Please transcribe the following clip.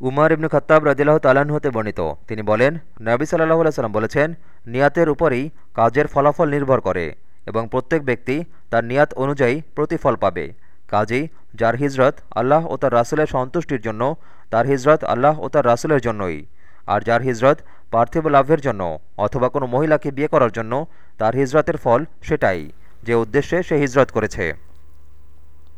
উমার ইবনু খত্তাব রদিল্লাহ তালান হতে বর্ণিত। তিনি বলেন, নাবি সাল্লাহ সাল্লাম বলেছেন, নিয়াতের উপরই কাজের ফলাফল নির্ভর করে এবং প্রত্যেক ব্যক্তি তার নিয়াত অনুযায়ী প্রতিফল পাবে। কাজেই যার হিজরত আল্লাহ ও তার রাসুলের সন্তুষ্টির জন্য, তার হিজরত আল্লাহ ও তার রাসুলের জন্যই। আর যার হিজরত পার্থিব লাভের জন্য অথবা কোনো মহিলাকে বিয়ে করার জন্য, তার হিজরতের ফল সেটাই, যে উদ্দেশ্যে সে হিজরত করেছে।